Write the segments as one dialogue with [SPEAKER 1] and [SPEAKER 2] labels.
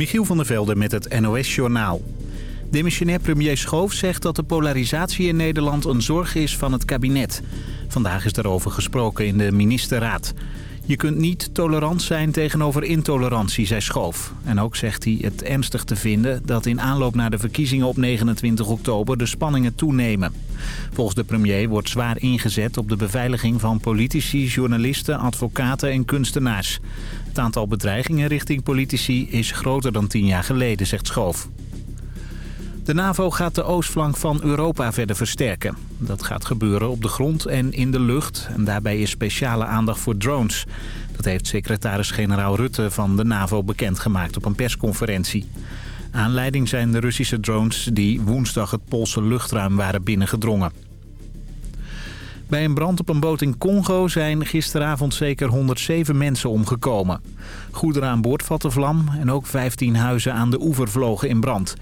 [SPEAKER 1] Michiel van der Velde met het NOS-journaal. Demissionair premier Schoof zegt dat de polarisatie in Nederland een zorg is van het kabinet. Vandaag is daarover gesproken in de ministerraad. Je kunt niet tolerant zijn tegenover intolerantie, zei Schoof. En ook zegt hij het ernstig te vinden dat in aanloop naar de verkiezingen op 29 oktober de spanningen toenemen. Volgens de premier wordt zwaar ingezet op de beveiliging van politici, journalisten, advocaten en kunstenaars. Het aantal bedreigingen richting politici is groter dan tien jaar geleden, zegt Schoof. De NAVO gaat de oostflank van Europa verder versterken. Dat gaat gebeuren op de grond en in de lucht. En daarbij is speciale aandacht voor drones. Dat heeft secretaris-generaal Rutte van de NAVO bekendgemaakt op een persconferentie. Aanleiding zijn de Russische drones die woensdag het Poolse luchtruim waren binnengedrongen. Bij een brand op een boot in Congo zijn gisteravond zeker 107 mensen omgekomen. Goederen aan boord vatten vlam en ook 15 huizen aan de oever vlogen in brand.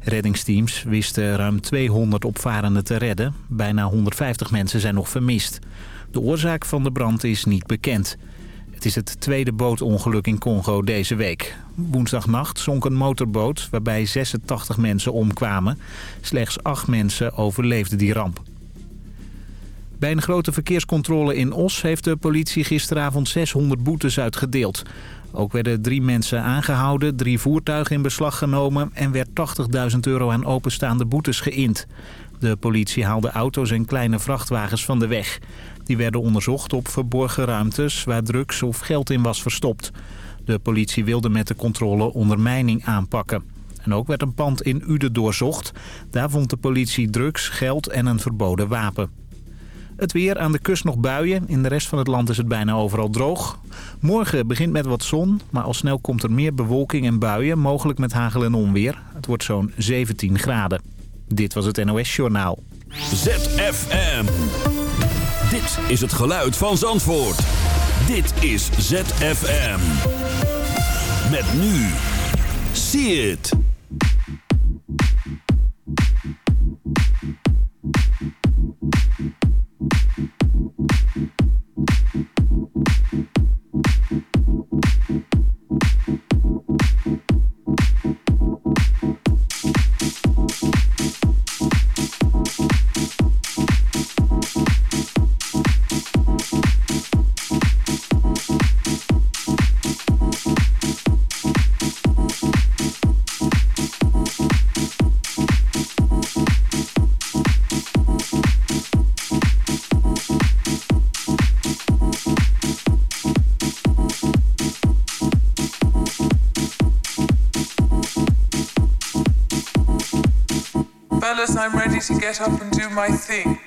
[SPEAKER 1] Reddingsteams wisten ruim 200 opvarenden te redden. Bijna 150 mensen zijn nog vermist. De oorzaak van de brand is niet bekend. Het is het tweede bootongeluk in Congo deze week. Woensdagnacht zonk een motorboot waarbij 86 mensen omkwamen. Slechts 8 mensen overleefden die ramp. Bij een grote verkeerscontrole in Os heeft de politie gisteravond 600 boetes uitgedeeld. Ook werden drie mensen aangehouden, drie voertuigen in beslag genomen... en werd 80.000 euro aan openstaande boetes geïnd. De politie haalde auto's en kleine vrachtwagens van de weg. Die werden onderzocht op verborgen ruimtes waar drugs of geld in was verstopt. De politie wilde met de controle ondermijning aanpakken. En ook werd een pand in Uden doorzocht. Daar vond de politie drugs, geld en een verboden wapen. Het weer aan de kust nog buien. In de rest van het land is het bijna overal droog. Morgen begint met wat zon, maar al snel komt er meer bewolking en buien. Mogelijk met hagel en onweer. Het wordt zo'n 17 graden. Dit was het NOS Journaal.
[SPEAKER 2] ZFM. Dit is het geluid van Zandvoort. Dit is ZFM. Met nu. See it.
[SPEAKER 3] Fellas, I'm ready to get up and do my thing.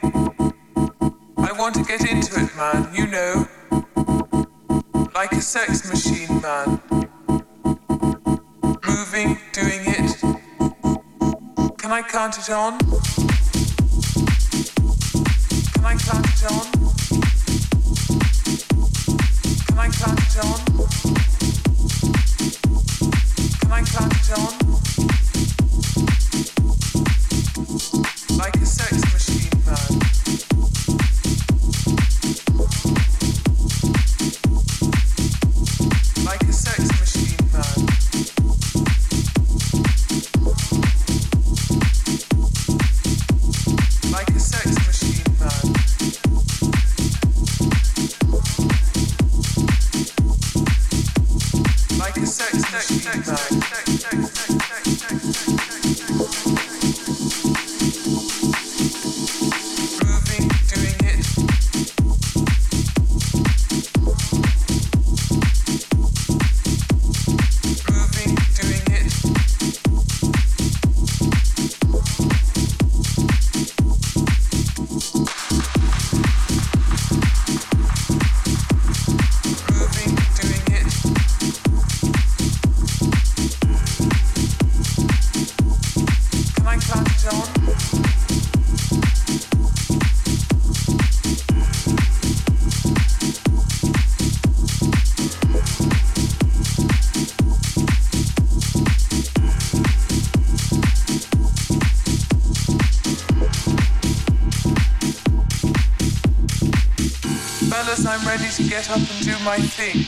[SPEAKER 3] I want to get into it, man, you know. Like a sex machine, man. Moving, doing it. Can I count it on? Can I count it on? Can I count it on? Can I count it on? get up and do my thing.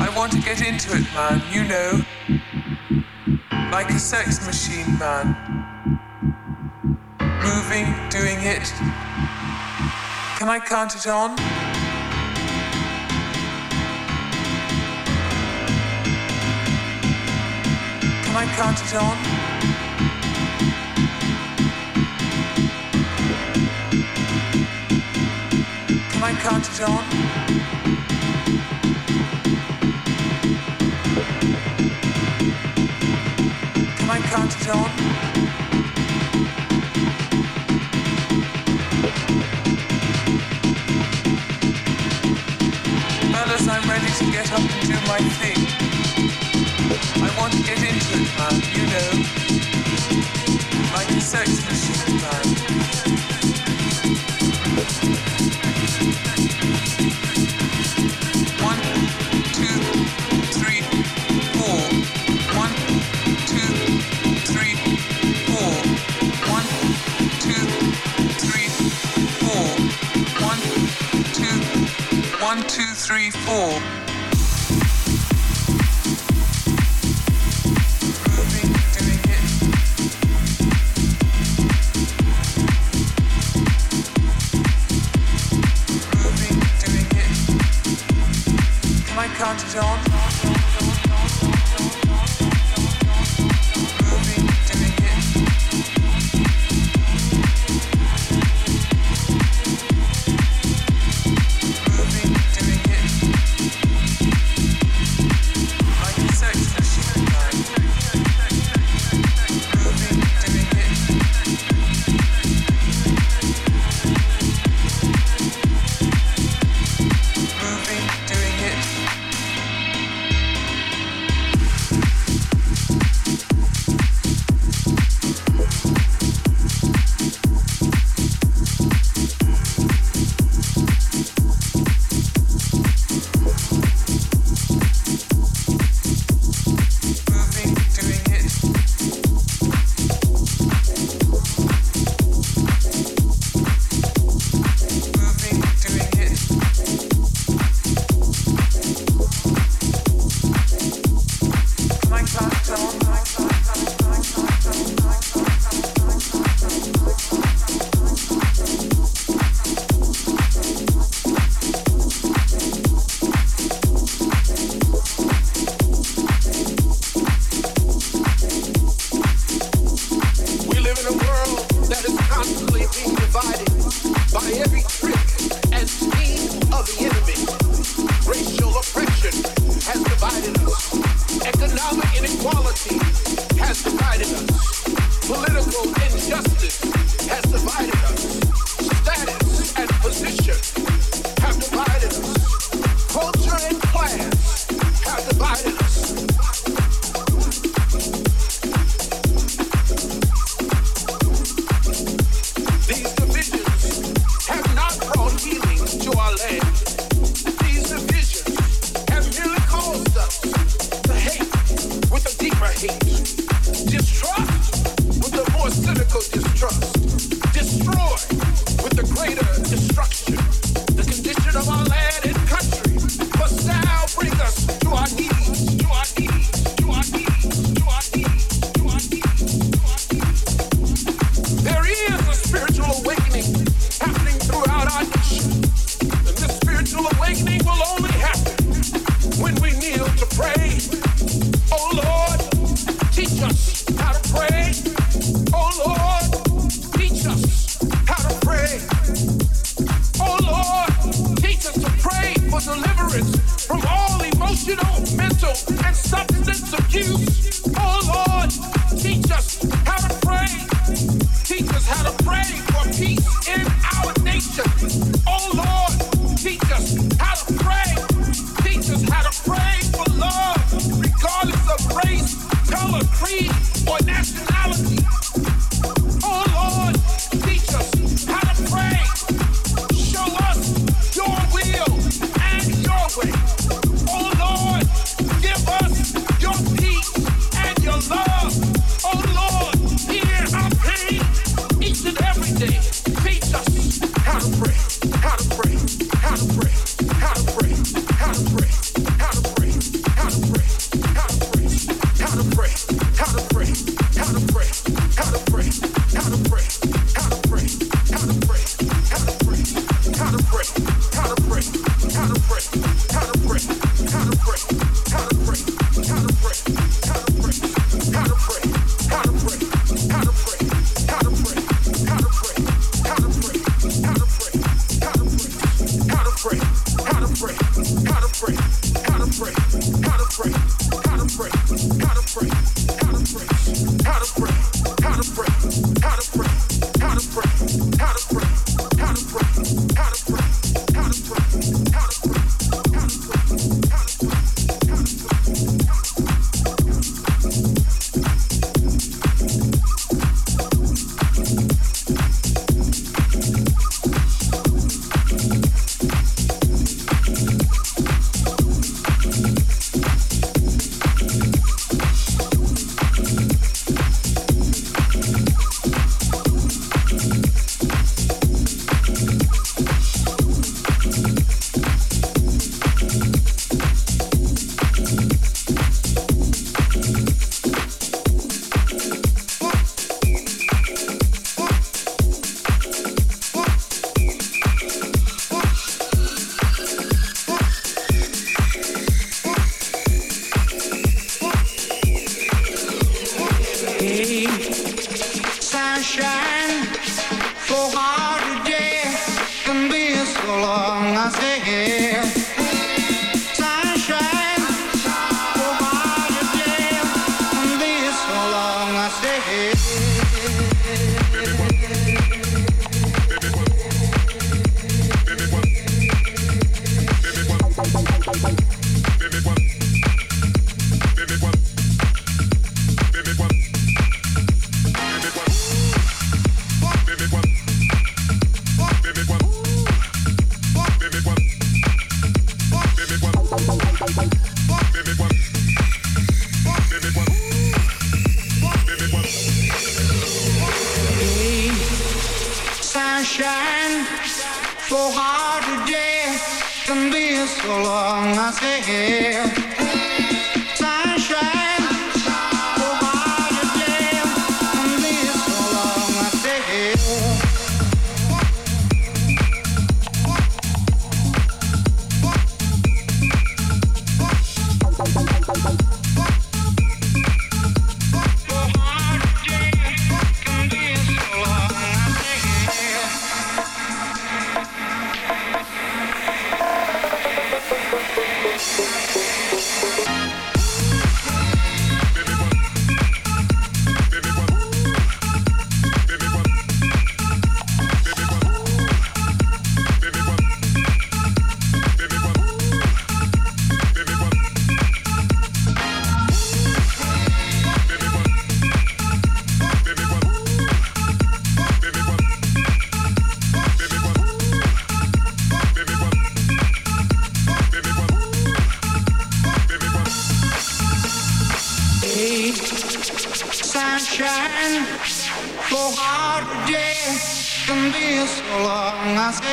[SPEAKER 3] I
[SPEAKER 4] want to get into it, man, you know. Like a sex machine, man. Moving, doing it. Can I count it on? Can I count it on? cut Fellas, I'm ready to get up and do my thing. I want to get into it, man, you know. Like a sex machine, man. three, four.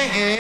[SPEAKER 4] man.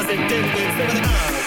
[SPEAKER 5] was it
[SPEAKER 6] did with.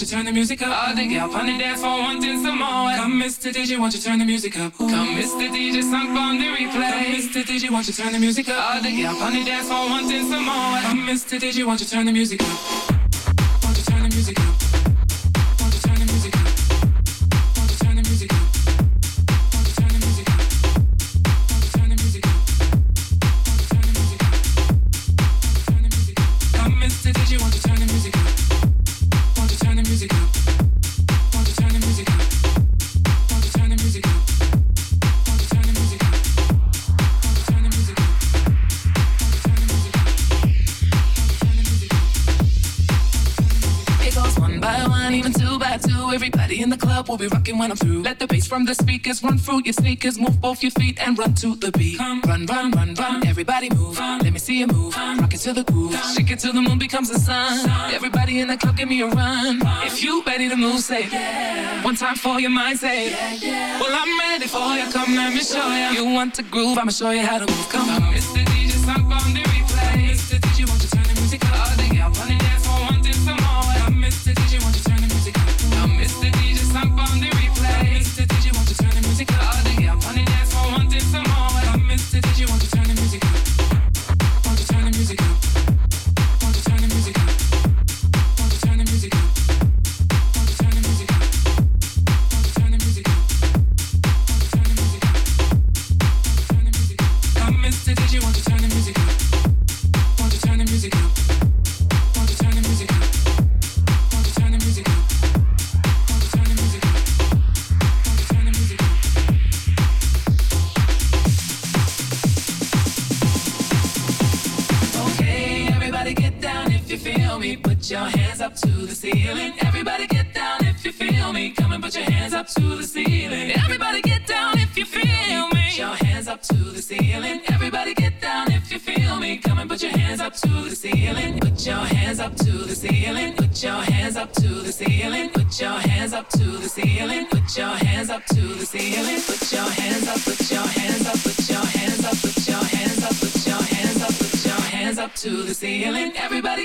[SPEAKER 4] Won't you turn the music up? All the gal on the dance floor wanting some more. Come, Mr. DJ, won't you turn the music up? Come, Mr. DJ, sunk on the replay. Come, Mr. DJ, won't you turn the music up? All the gal on the dance floor wanting some more. Come, Mr. DJ, won't you turn the music up? won't you turn the music up?
[SPEAKER 7] Be rocking when I'm through. Let the bass from the speakers run through your sneakers. Move both your feet and run to the beat. Come, run, run, run, run. Everybody move. Let me see you move. Rock it to the groove. Shake it till the moon becomes the sun. Everybody in the club, give me a run. If you ready to move, say yeah. One time for your mind, say yeah. Well, I'm ready for you. Come, let me show you. You want to groove? I'ma show you how to move. Come, on. if you feel me. Put your hands up to the ceiling. Everybody get down if you feel me. Come and put your hands up to the ceiling. Everybody get down if you feel me. Put your hands up to the ceiling. Everybody get down if you feel me. Come and put your hands up to the ceiling. Put your hands up to the ceiling. Put your hands up to the ceiling. Put your hands up to the ceiling. Put your hands up to the ceiling. Put your hands up. Put your hands up. Put your hands up. Put your hands up up to the
[SPEAKER 2] ceiling. Everybody.